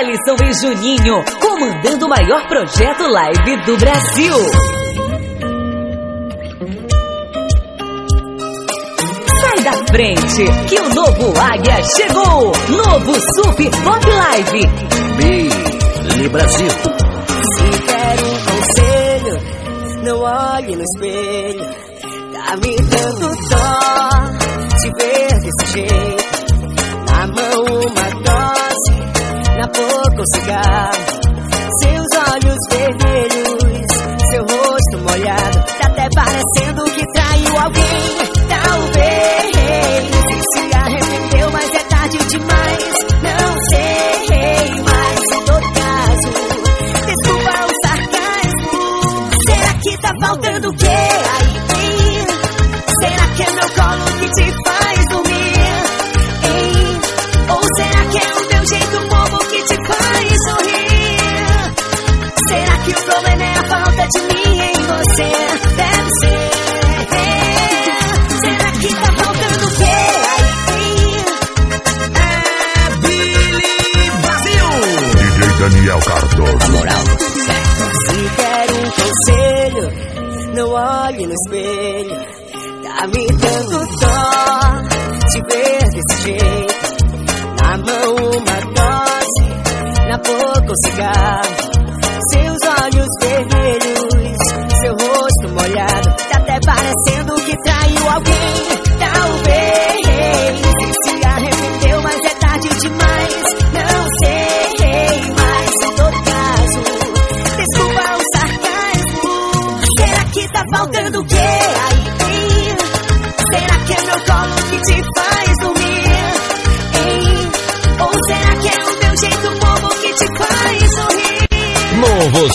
Ellison e Juninho, comandando o maior projeto live do Brasil. Sai da frente, que o novo Águia chegou! Novo Sup Pop Live. Bili Brasil. Se quer um conselho, não olhe no espelho. Tá me dando dó de ver desse jeito buscar. Seus olhos vermelhos, seu rosto molhado, tá até parecendo cigarro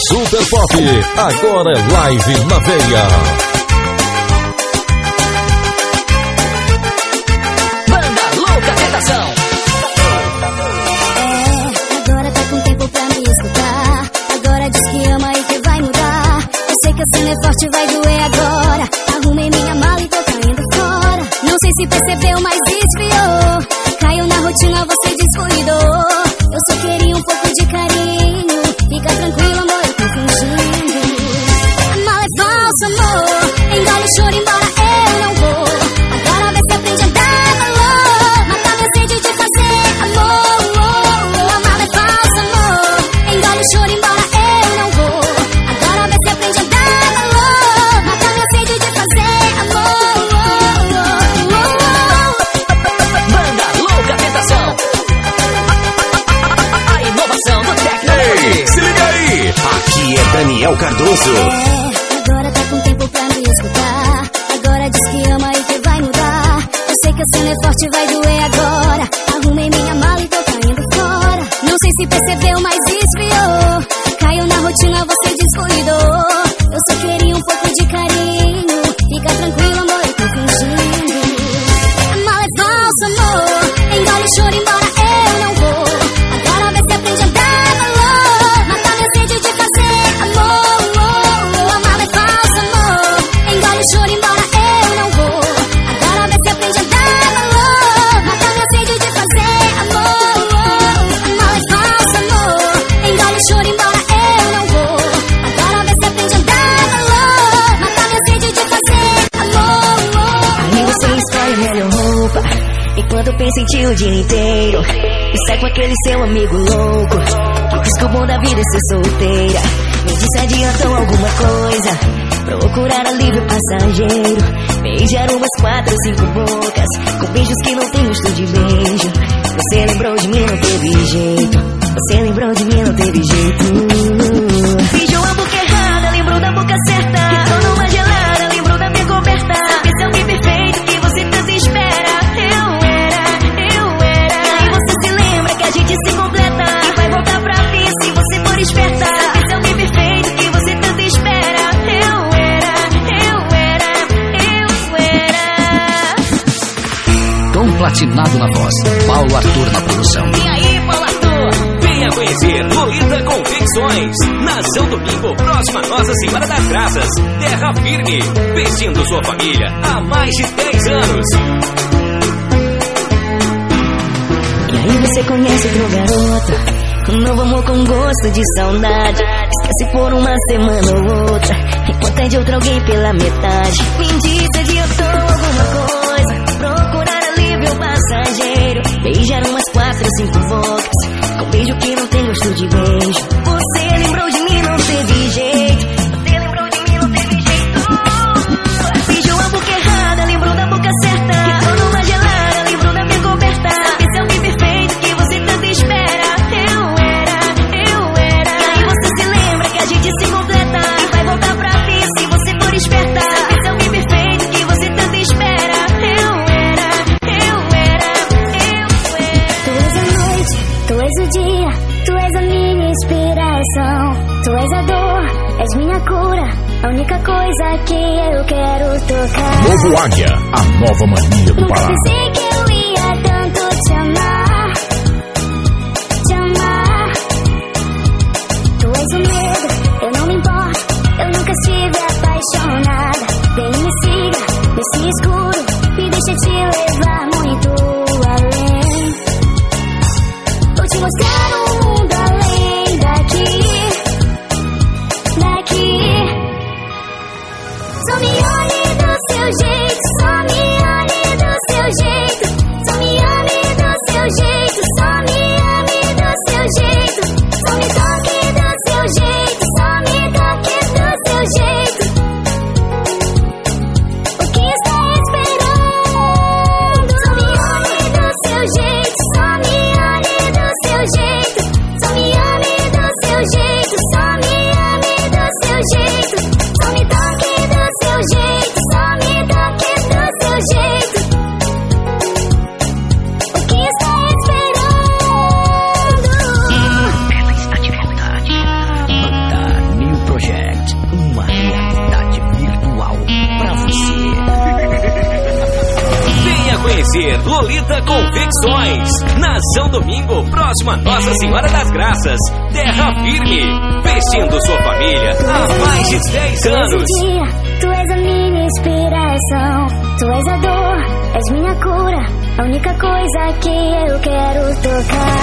Super Pop, agora é live na veia. feira. Me disse adiantou alguma coisa. Procurar alívio passageiro. Beijar umas quatro, cinco bocas. Com beijos que não tem gosto de beijo. Você lembrou de mim, não teve jeito. Você lembrou de mim. vestindo sua família há mais de 10 anos. E aí você conhece outra garota. Um novo amor com gosto de saudade. se por uma semana ou outra. Encontra de outro alguém pela metade. Me diz de eu tô alguma coisa. Procurar alívio passageiro. Beijar umas quatro, cinco bocas. Com beijo que não tem gosto de beijo. Você lembrou de mim, não teve jeito. coisa que eu quero tocar. Novo Águia, a nova mania do Pará. Cause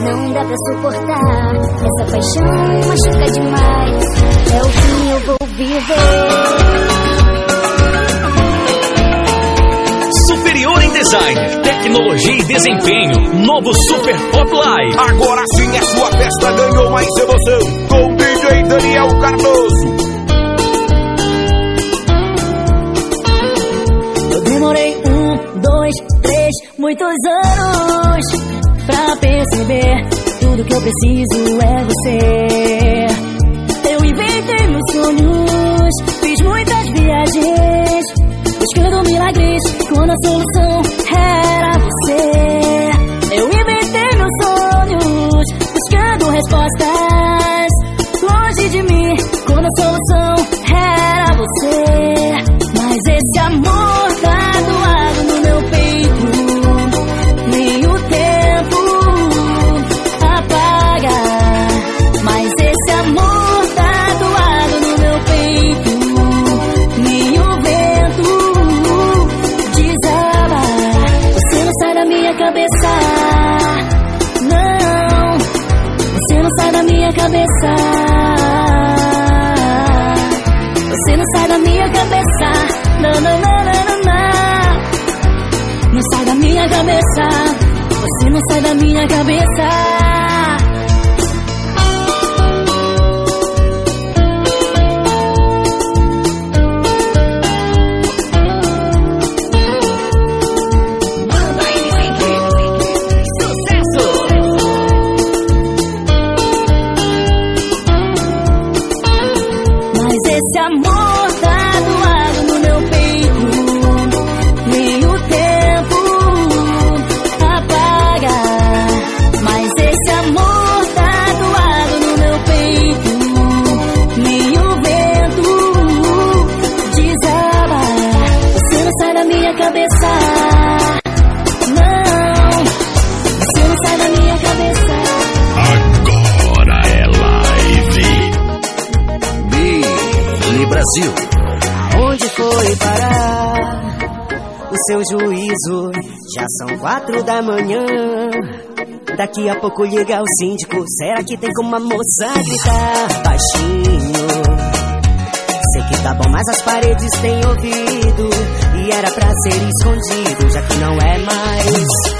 Não dá pra suportar. Essa paixão machuca demais. É o que eu vou viver. Superior em design, tecnologia e desempenho. Novo Super Pop Live. Agora sim a sua festa ganhou mais emoção. Com o DJ Daniel Cardoso. Eu demorei um, dois, três, muitos anos perceber tudo que eu preciso é você. Eu inventei meus sonhos, fiz muitas viagens, buscando milagres quando a solução era você. Eu inventei meus sonhos, buscando respostas, cabeça. Você não sai da minha cabeça. Brasil. Onde foi parar o seu juízo? Já são quatro da manhã. Daqui a pouco liga o síndico. Será que tem como a moça gritar baixinho? Sei que tá bom, mas as paredes têm ouvido. E era pra ser escondido, já que não é mais.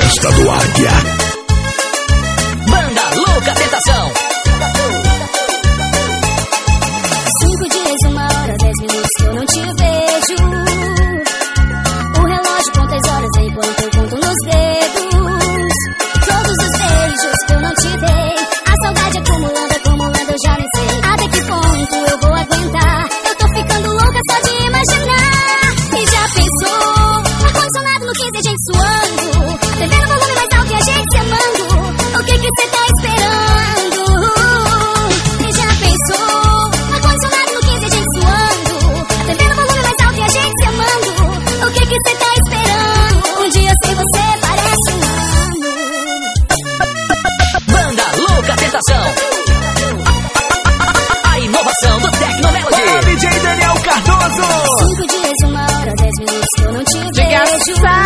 festa do Águia. Não te Diga.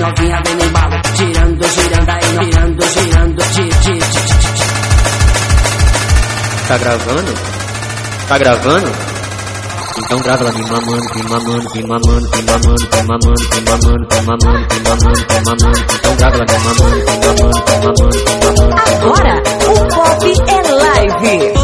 Novinha vem no embalo. Girando, girando aí, girando, girando, gi, gi, gi, gi, gi. Tá gravando? Tá gravando? Então grava ela me mamando, me mamando, me mamando, me mamando, me mamando, me mamando, me mamando, me mamando, me mamando. Então grava ela me mamando, me mamando, me mamando, me mamando. Agora, o pop é live.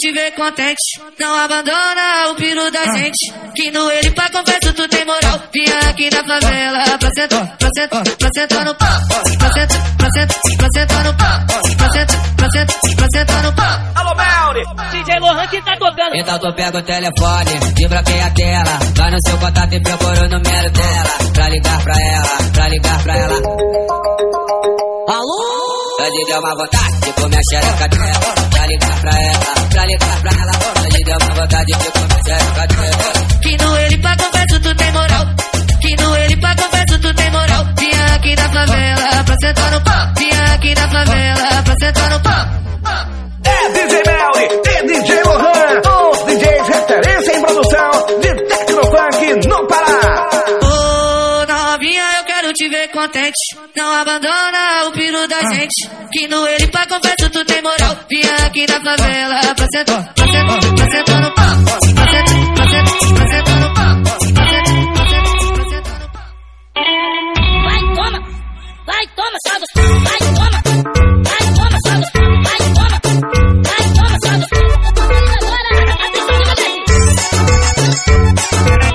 Te ver contente. Não abandona o piru da gente. Que no ele pra confesso tu tem moral. Vinha aqui na favela pra sentar, pra sentar, pra sentar no pau. Pra sentar, pra sentar, pra sentar no pau. Pra sentar, pra sentar, pra sentar no pau. Alô, Melly! DJ Lohan que tá tocando. Então tu pega o telefone e bloqueia a tela. Vai no seu contato e procura o número dela. Pra ligar pra ela, pra ligar pra ela. Alô? Ele deu uma vontade de comer a xereca dela. Pra ligar pra ela, pra ligar pra ela. Ele deu uma vontade de comer a xereca dela. Que no ele pra confesso tu tem moral. Que no ele pra confesso tu tem moral. Vinha aqui na favela pra sentar no pau. Vinha aqui na favela pra sentar no pau. É DJ Melly e DJ Lohan, os DJs referência em produção de Tecnofunk no Pará. Te ver contente. Não abandona o piru da gente. Que no ele pra confesso tu tem moral. Vinha aqui na favela pra sentar, pra sentar, pra sentar no pau. Pra sentar, pra sentar, pra sentar no pau. Vai, toma. Vai, toma, você. Vai, toma. Vai, toma, você. Vai, toma. Vai, toma, falando agora. Atenção, moleque. Vai,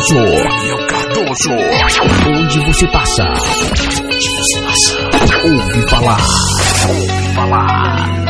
Cardoso. Eliel Cardoso. Onde você passa? Onde você passa? Ouve falar. Ouve falar.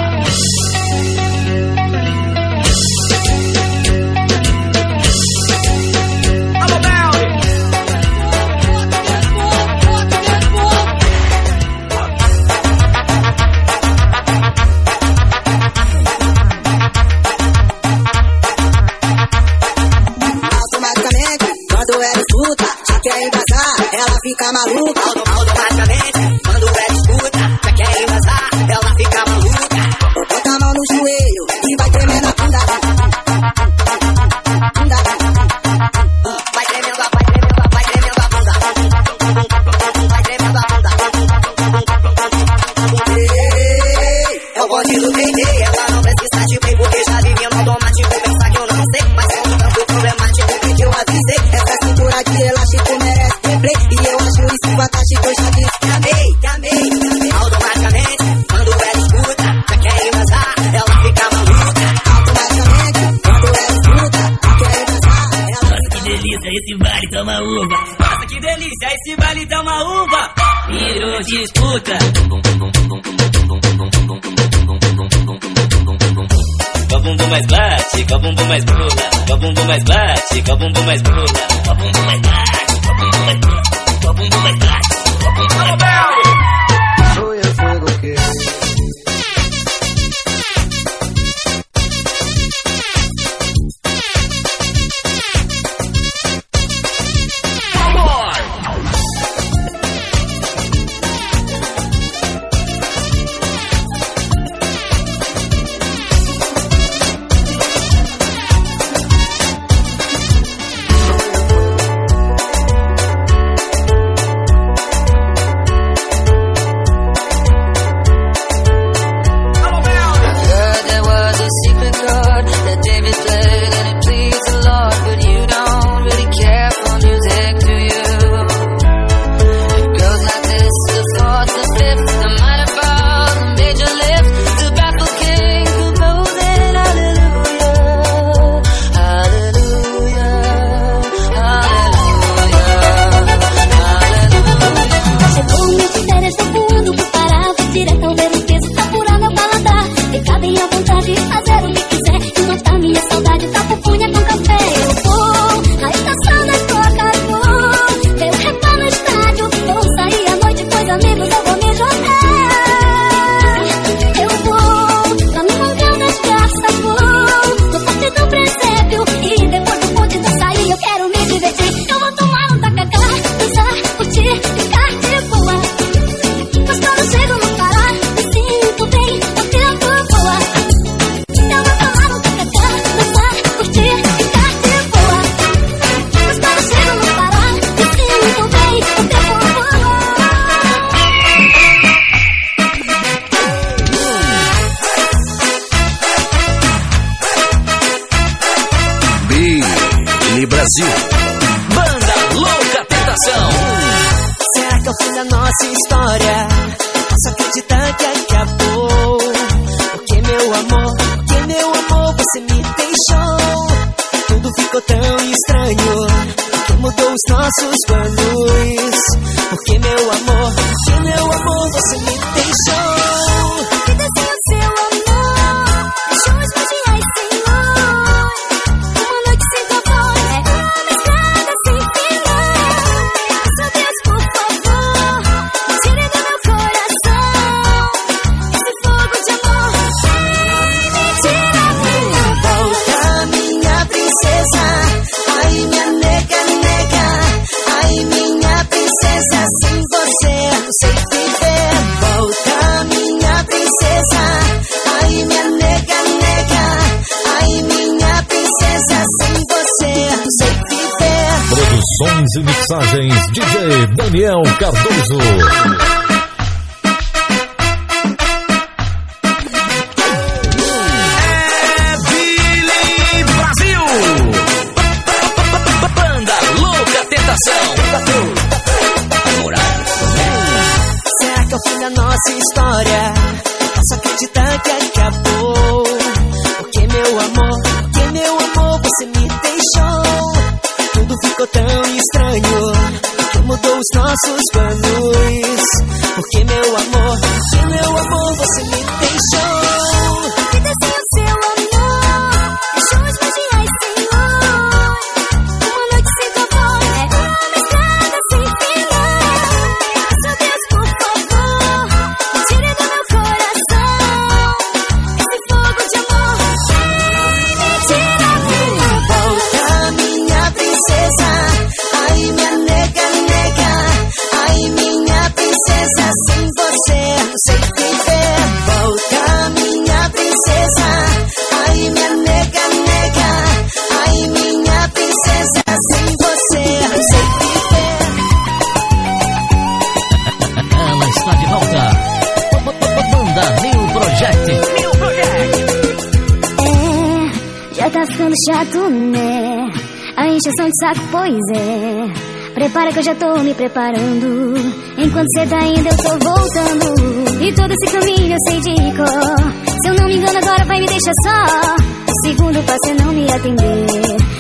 Saco, pois é. Prepara que eu já tô me preparando. Enquanto cê tá indo, eu tô voltando. E todo esse caminho eu sei de cor. Se eu não me engano, agora vai me deixar só. O segundo passo é não me atender.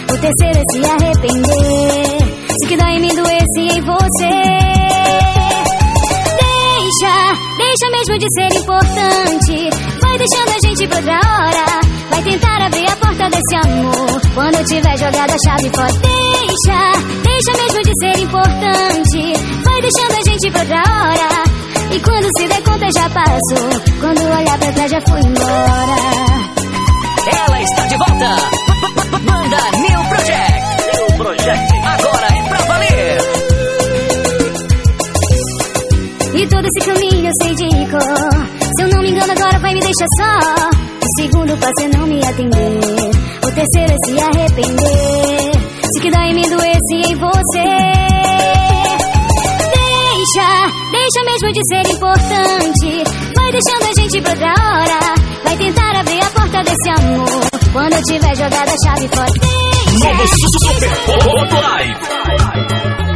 O terceiro é se arrepender. Se que dói em mim doesse em você. Deixa, deixa mesmo de ser importante. Vai deixando a gente pra outra hora. Vai tentar abrir porta desse amor. Quando eu tiver jogado a chave fora. Deixa, deixa mesmo de ser importante. Vai deixando a gente pra outra hora. E quando se der conta já passou. Quando olhar pra trás já foi embora. Ela está de volta. Banda New Project. New Project. Agora é pra valer. E todo esse caminho eu sei de cor. Se eu não me engano, agora vai me deixar só. Segundo passo é não me atender. O terceiro é se arrepender. Se que em mim doesse em você. Deixa, deixa mesmo de ser importante. Vai deixando a gente pra outra hora. Vai tentar abrir a porta desse amor. Quando eu tiver jogado a chave fora. Novo Super Pop Live.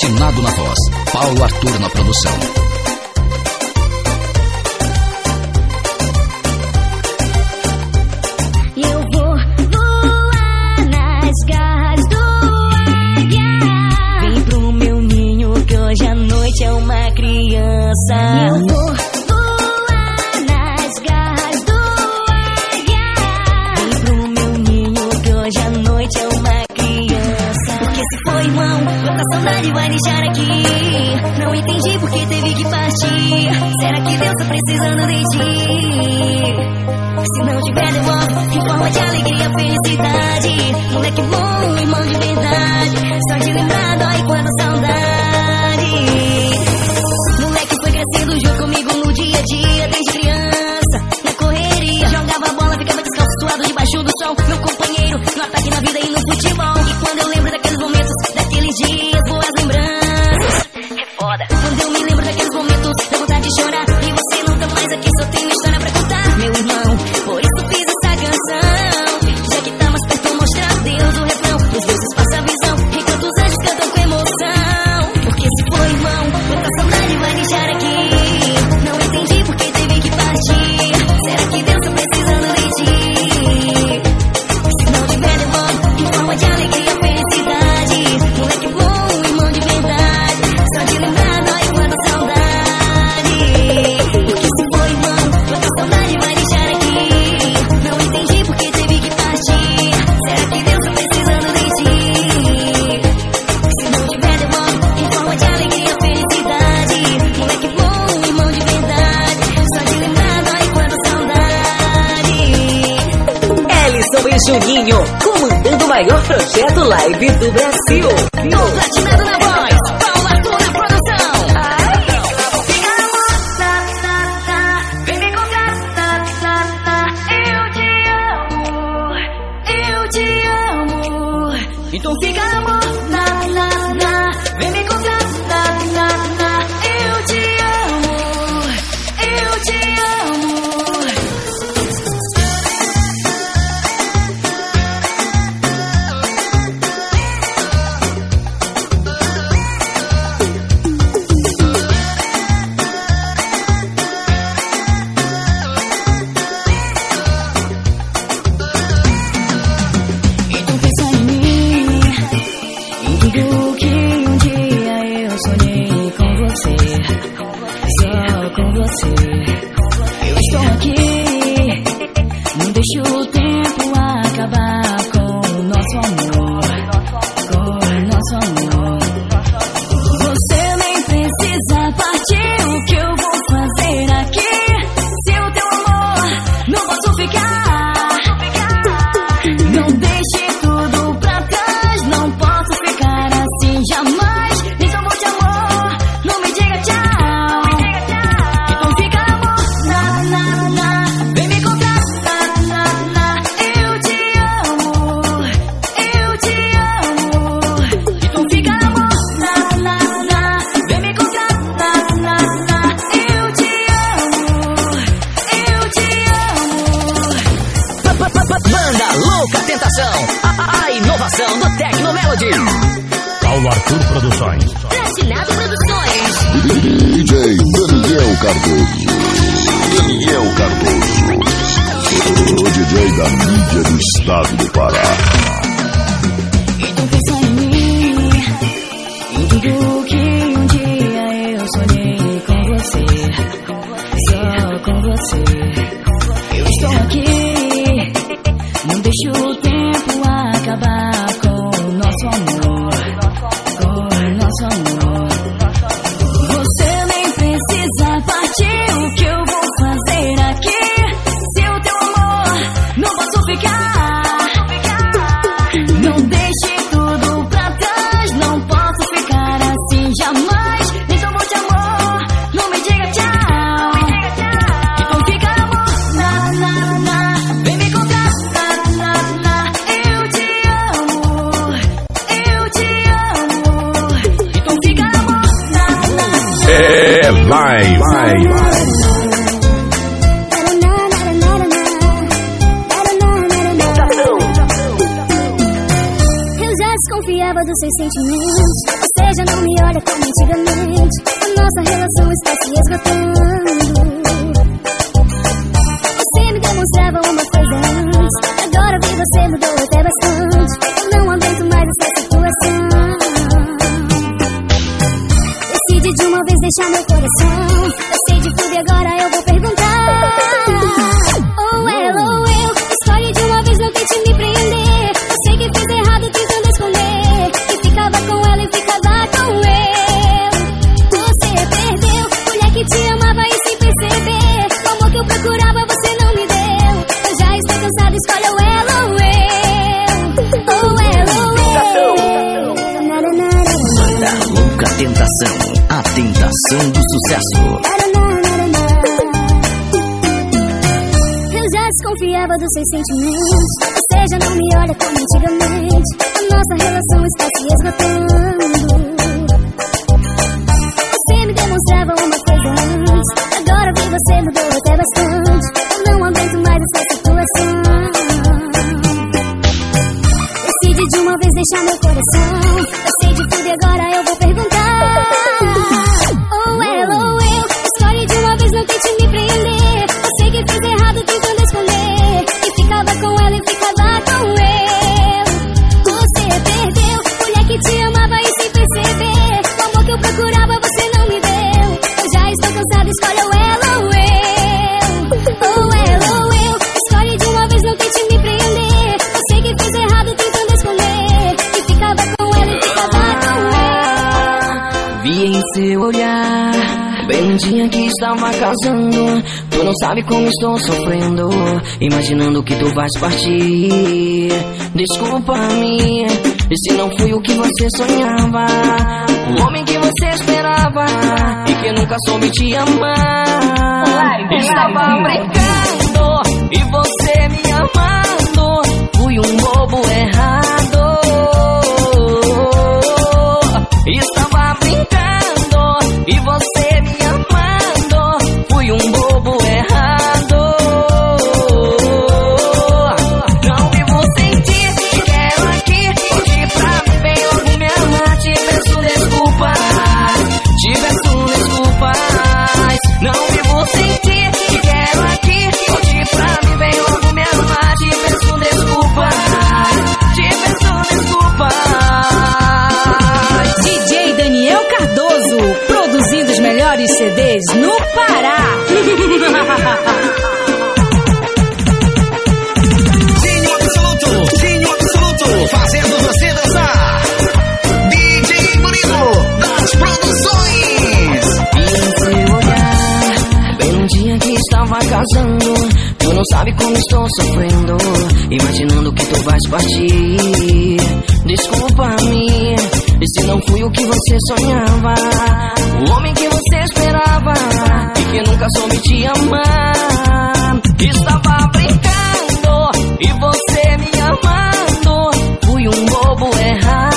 Platinado na voz, Paulo Arthur na produção. causando. Tu não sabe como estou sofrendo, imaginando que tu vais partir. Desculpa-me, se não fui o que você sonhava, o homem que você esperava e que nunca soube te amar. Like, Estava brincando e você me amando, fui um bobo errado. Sabe como estou sofrendo, imaginando que tu vais partir. Desculpa-me, se não fui o que você sonhava, o homem que você esperava e que nunca soube te amar. Estava brincando e você me amando. Fui um bobo errado.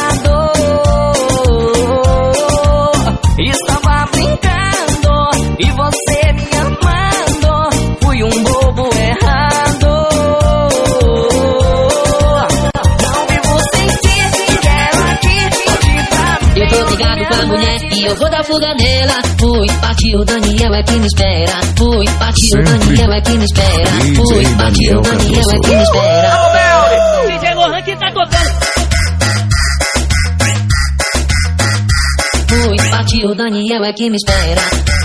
Eu vou dar fuga nela. Fui, partiu, o Daniel é que me espera. Fui, partiu, o Daniel é que me espera. Fui, partiu, o Daniel é que me espera. DJ Lohan que tá tocando. Fui, partiu, o Daniel é que me espera.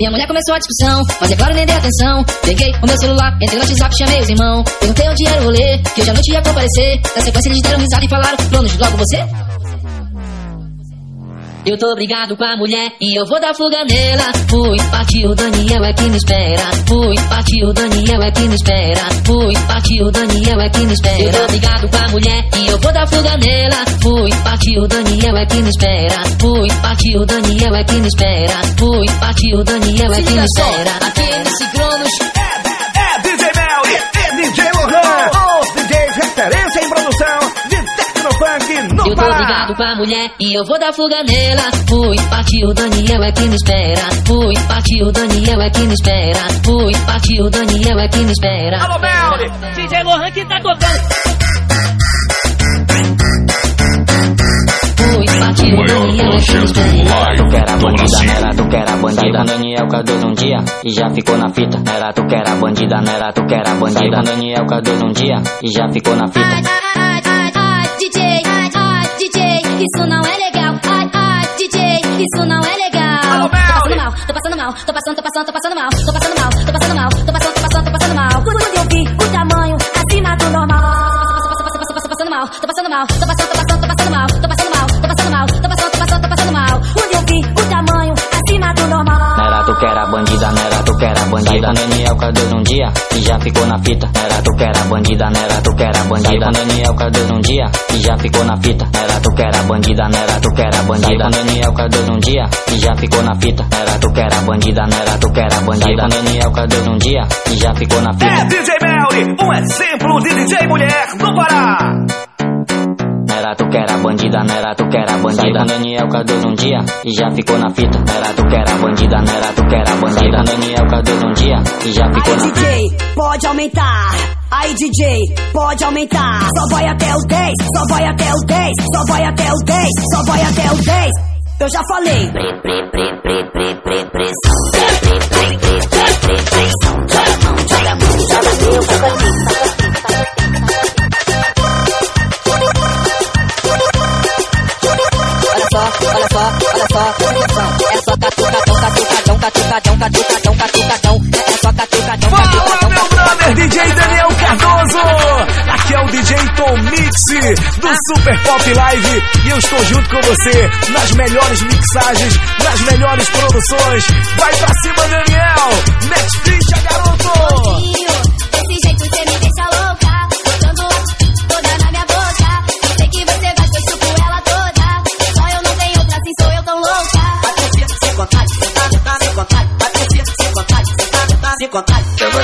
Minha mulher começou a discussão, mas é claro, nem dei atenção. Peguei o meu celular, entrei no WhatsApp, chamei os irmãos. Perguntei onde era o rolê, que hoje à noite ia comparecer. Na sequência eles deram risada e falaram, planos, logo você? Eu tô brigado com a mulher e eu vou dar fuga nela. Fui, partiu, o Daniel é que me espera. Fui, partiu, o Daniel é que me espera. Fui, partiu, o Daniel é que me espera. Eu tô brigado com a mulher e eu vou dar fuga nela. Fui, partiu, o Daniel é que me espera. Fui, partiu, o Daniel é que me espera. Fui, partiu, o Daniel é que me espera. Aqui nesse Cronos. Eu tô Pará. brigado com a mulher e eu vou dar fuga nela. Fui, partiu, o Daniel é que me espera. Fui, partiu, o Daniel é que me espera. Fui, partiu, o Daniel é que me espera. Alô, Melly. DJ Lohan que tá tocando. Fui, partiu, o Daniel é que me espera. Tu quer a bandida, não era tu quer a bandida. Daniel Cardoso um dia e já ficou na fita. Era tu quer a bandida, não era tu quer a bandida. Daniel Cardoso um dia e já ficou na fita. DJ, isso não é legal. Ai, ai, DJ, isso não é legal. Tô passando mal, tô passando mal, tô passando, tô passando, tô passando mal, tô passando mal, tô passando mal, tô passando, tô passando, tô passando mal. Quando eu vi o tamanho acima do normal. Tô passando mal, tô passando mal, tô passando, tô passando, tô passando mal, tô passando mal, tô passando mal, tô passando, tô passando, tô passando mal. Quando eu vi o tamanho acima do normal. Não era tu quer a bandida, não era tu quer a bandida. Daniel Cardoso um dia e já ficou na fita. Era tu quer a bandida, não era tu quer a bandida. Daniel Cardoso um dia e já ficou na fita. Era tu quer a bandida, não era tu quer a bandida. Daniel Cardoso um dia e já ficou na fita. Era tu quer a bandida, não era tu quer a bandida. Daniel Cardoso um dia e já ficou na É fita. DJ Melly, um exemplo de DJ mulher no Pará. Era tu quer a bandida, não era tu quer a bandida. Daniel Cardoso um dia e já ficou na fita. Era tu quer a bandida, não era tu quer a bandida. Daniel Cardoso um dia e já ficou na fita. DJ, pode aumentar. Aí DJ, pode aumentar. Só vai até o 10, só vai até o 10, só vai até o 10, só vai até o 10. Eu já falei. Pre, pre, pre, pre, pre, pre, pressão. Pre, pre, pre, pre, pre, pre, pressão. Joga a mão, joga a mão, joga meu cavalinho. Super Pop Live. E eu estou junto com você nas melhores mixagens, nas melhores produções. Vai pra cima, Daniel. Ficha, garoto.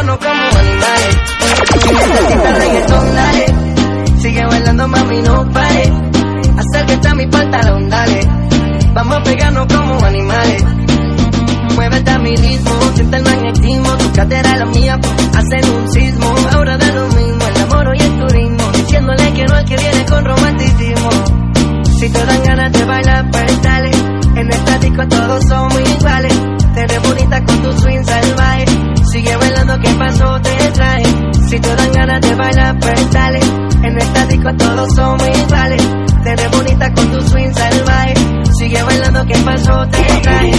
Como animales. Reggaetón, dale. Sigue bailando, mami, no pare. Acércate a mi pantalón, dale. Vamos a pegarnos como animales. Muévete a mi ritmo, siente el magnetismo. Tu cadera la mía, hacen un sismo. Ahora da lo mismo, el amor y el turismo. Diciéndole que no es que viene con romanticismo. Si te dan ganas de bailar, pues dale. En esta disco todos Sigue bailando, ¿qué pasó? Te traje. Si te dan ganas de bailar, pues dale. En esta disco todos somos iguales. Te ves bonita con tu swing salvaje. Sigue bailando, ¿qué pasó? Te traje.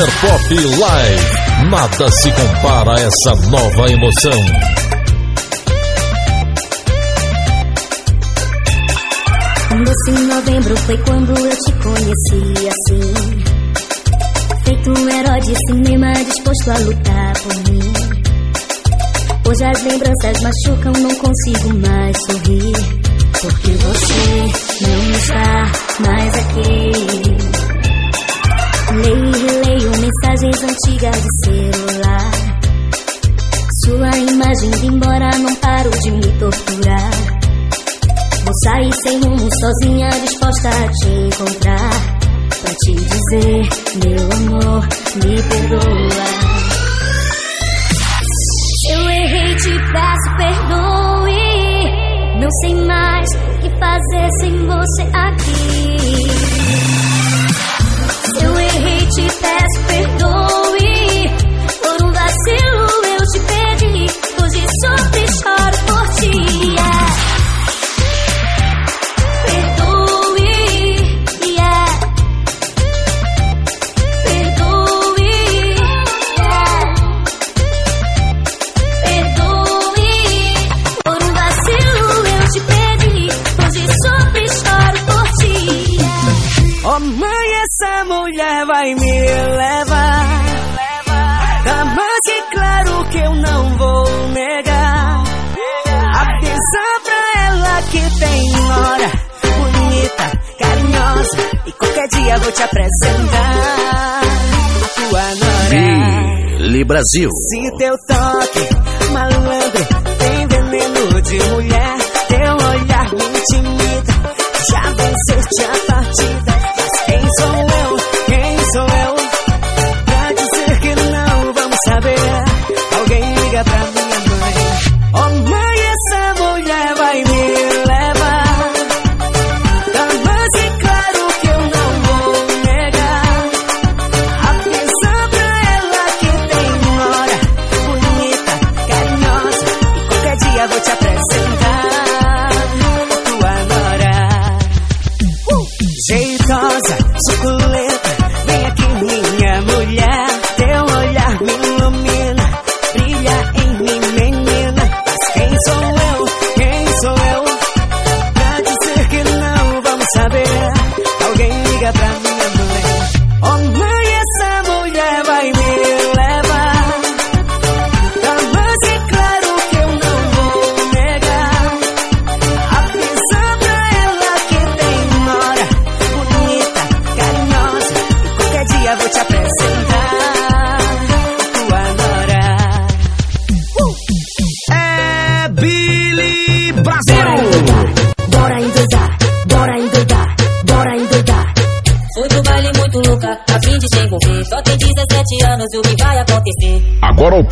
Super Pop Live. Nada se compara a essa nova emoção. Um doce em novembro foi quando eu te conheci assim. Feito um herói de cinema disposto a lutar por mim. Hoje as lembranças machucam, não consigo mais sorrir. Porque você não está mais aqui. Leio e releio mensagens antigas de celular. Sua imagem de embora, não paro de me torturar. Vou sair sem rumo, sozinha, disposta a te encontrar. Pra te dizer, meu amor, me perdoa. Eu errei, te peço perdoe. Não sei mais o que fazer sem você aqui. Peço perdoe. Dia vou te apresentar a tua nora. Billy Brasil. Se teu toque, malandro, tem veneno de mulher, teu olhar me intimida, já venceste a partida. Vou te apresentar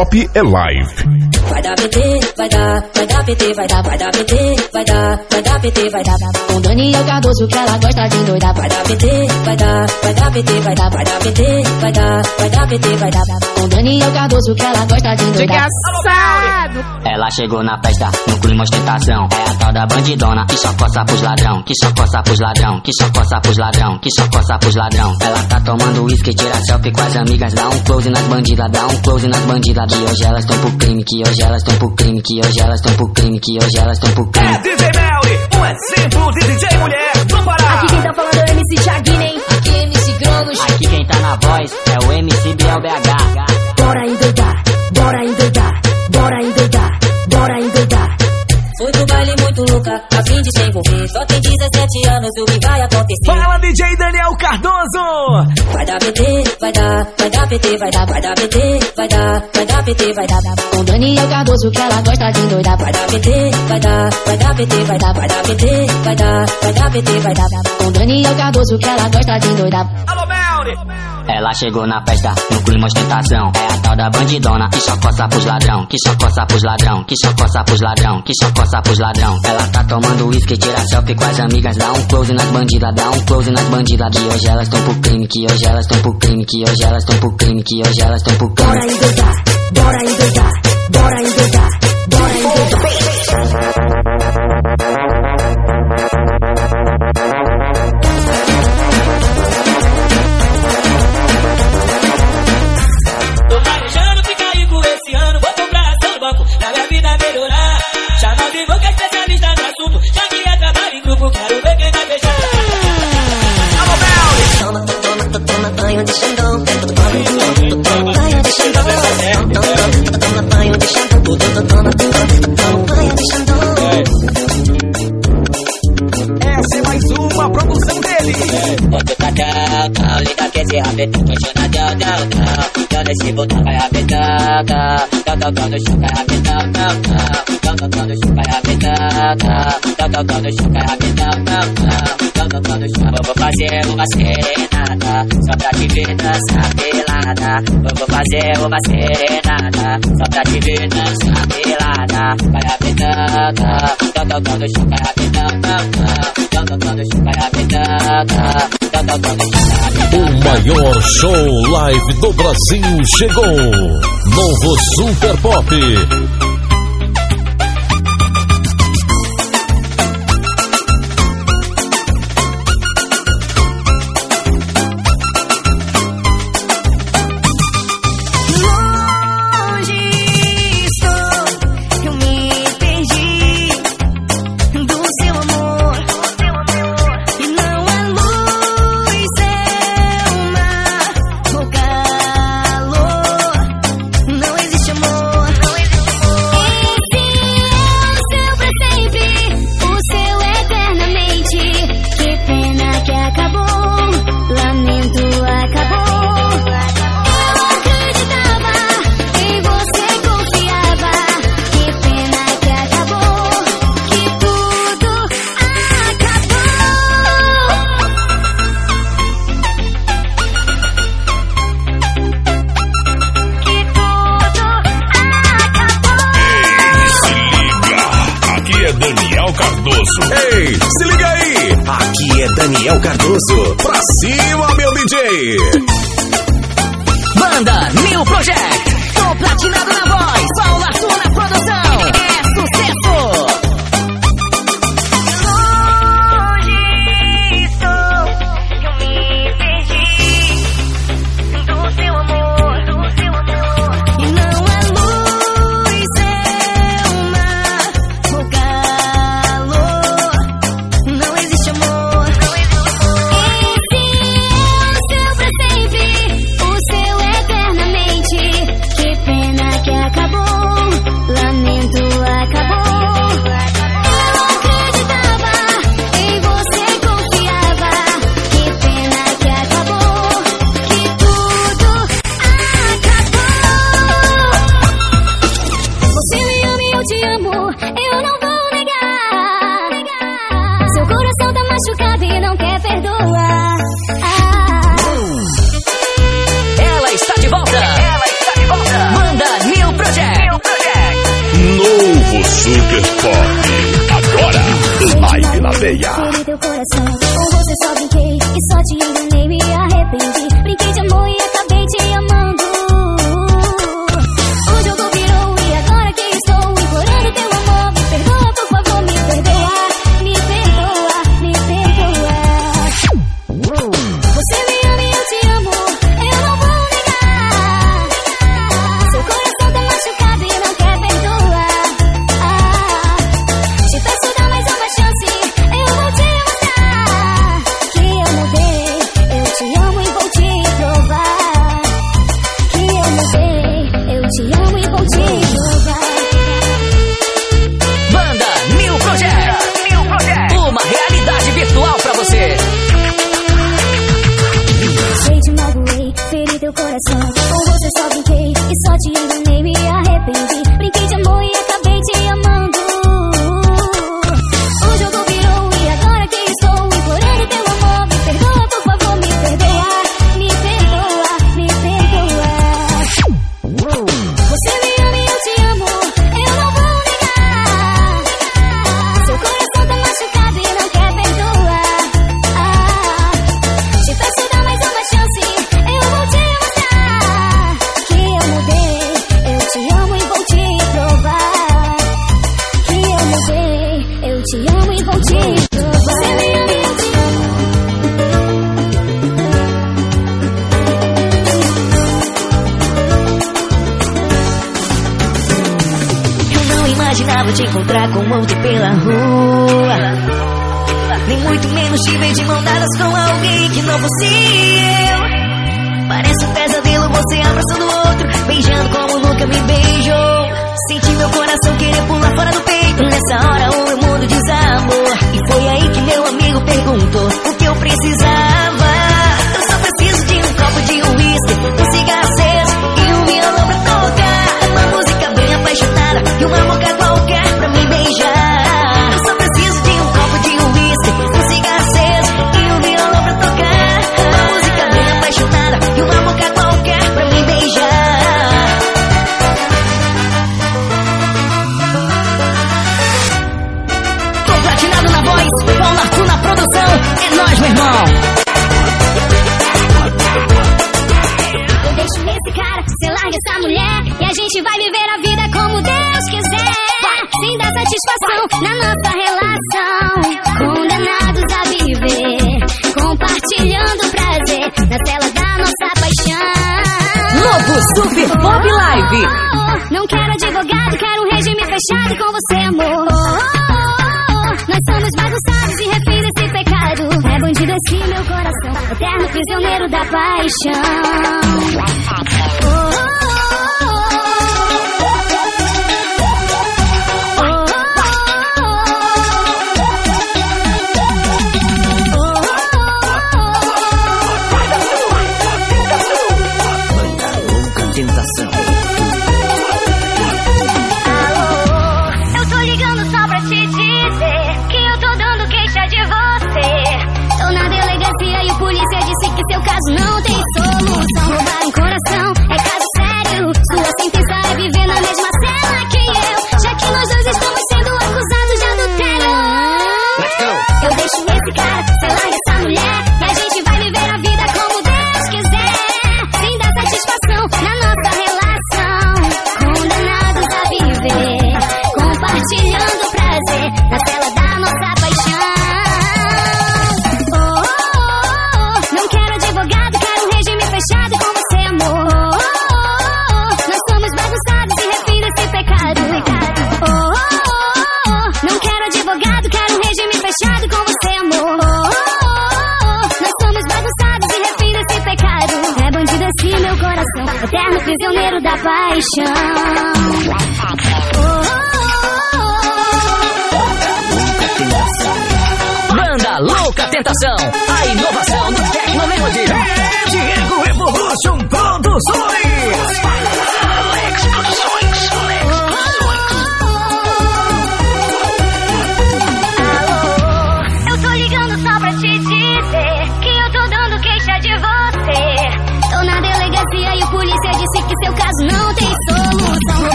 pop é live. Vai dar PT, vai dar, vai dar PT, vai dar, vai dar PT, vai dar, vai dar PT, vai dar. Com Daniel Cardoso que ela gosta de doidar. Vai dar PT, vai dar, vai dar PT, vai dar, vai dar PT, vai dar, vai dar PT, vai dar. Com Daniel Cardoso que ela gosta de doidar. Ela chegou na festa, no clima ostentação. É a tal da bandidona que só coça pros ladrão, que só coça pros ladrão, que só coça pros ladrão, que só coça pros ladrão. Ela tá tomando uísque, tira selfie com as amigas, dá um close nas bandidas, dá um close nas bandidas. Que hoje elas tão pro crime, que hoje elas tão pro crime, que hoje elas tão pro crime, que hoje elas tão pro crime. É DJ Melly, um exemplo de DJ mulher do Pará. Aqui quem tá falando é o MC Thiaguinho, Aqui MC Gromos. Aqui quem tá na voz é o MC Biel BH. Bora endoidar, bora endoidar, bora endoidar, anos, o que vai acontecer? Fala DJ Daniel Cardoso. Vai dar PT, vai dar, vai dar PT, vai dar, vai dar PT, vai dar, vai dar PT, vai dar. Com Daniel Cardoso que ela gosta de doidar. Vai dar PT, vai dar, vai dar PT, vai dar, vai dar PT, vai dar, vai dar PT, vai dar. Com Daniel Cardoso que ela gosta de doidar. Alô. Ela chegou na festa, no clima ostentação. É a tal da bandidona que só coça pros ladrão, que só coça pros ladrão, que só coça pros ladrão, que só coça pros ladrão. Ela tá tomando uísque, tira selfie com as amigas, dá um close nas bandidas, dá um close nas bandidas. Que hoje elas tão pro crime, que hoje elas tão pro crime, que hoje elas tão pro crime, que hoje elas tão pro crime. Bora endoidar, bora endoidar, tocando chuca rapidão, não, não. Tão tocando chuca rapidão, não. Tão tocando chuca não, não. Tão tocando chuca. Vou fazer uma serenata só pra te ver dançar pelada. Vou fazer uma serenata só pra te ver dançar pelada. Vai rapidão, tão tocando chuca rapidão, não, não. Tão tocando chuca rapidão, não. O maior show live do Brasil chegou. Novo Super Pop. confusão.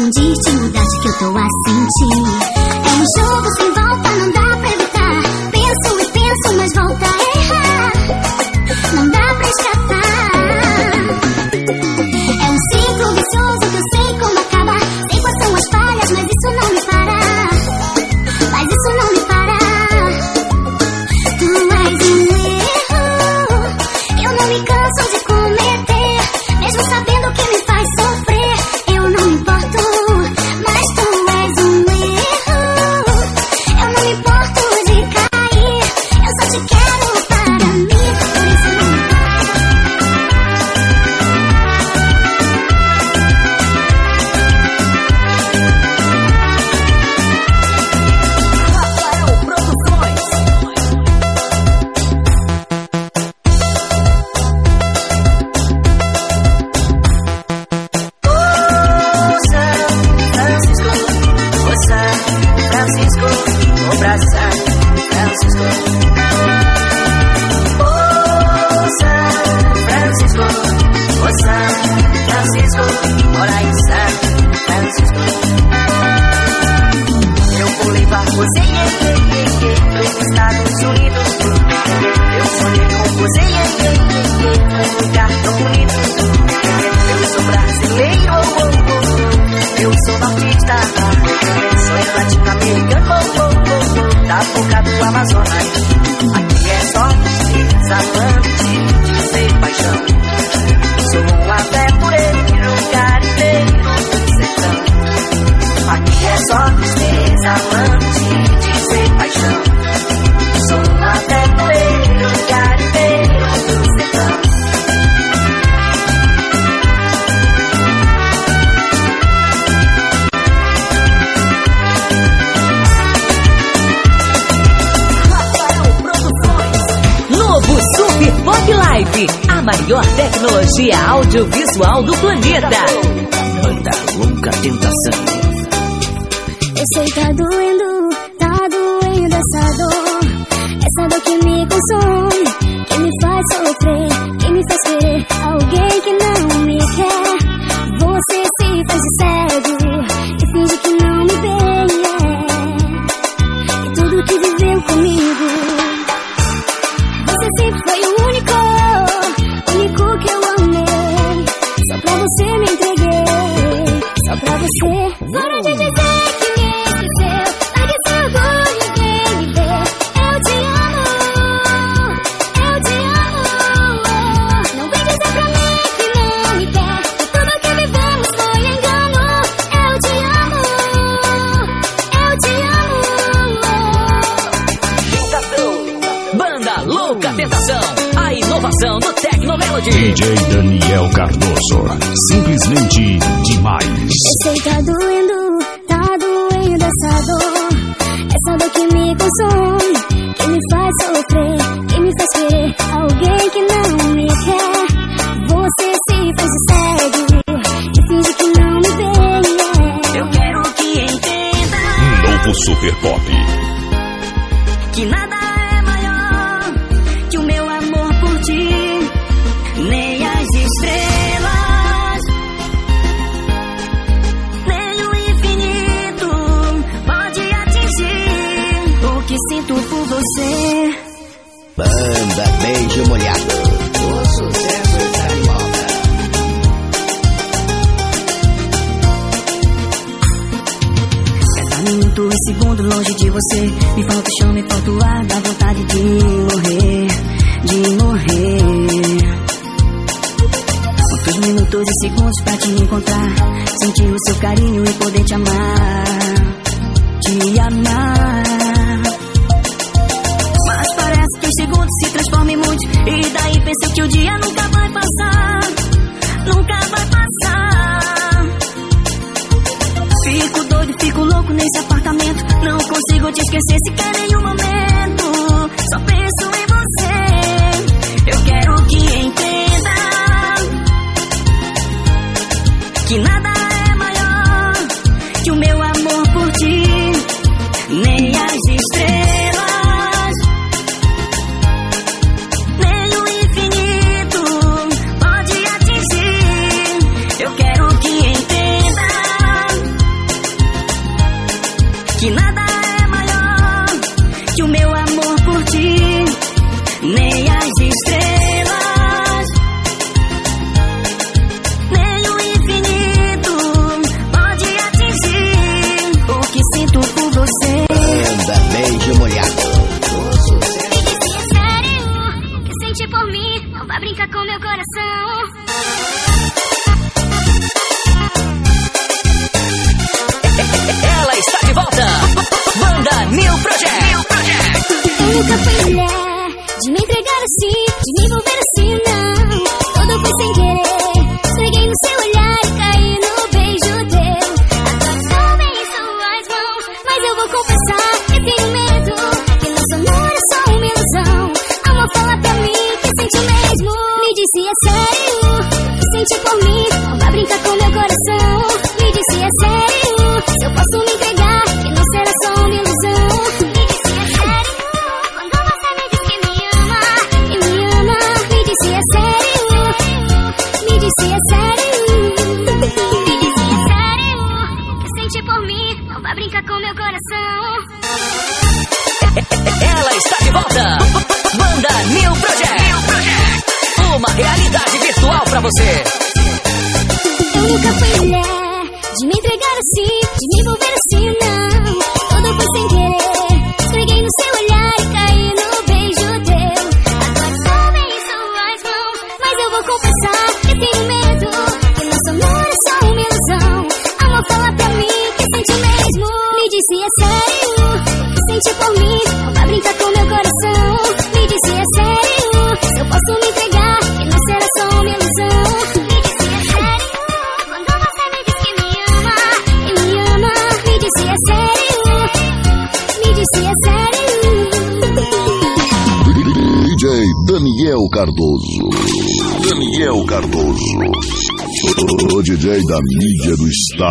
sentir, te mudar de que eu tô a sentir. É um jogo sem volta.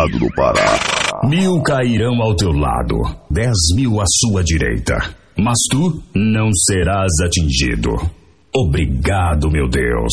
estado do Pará. Mil cairão ao teu lado, dez mil à sua direita, mas tu não serás atingido. Obrigado, meu Deus.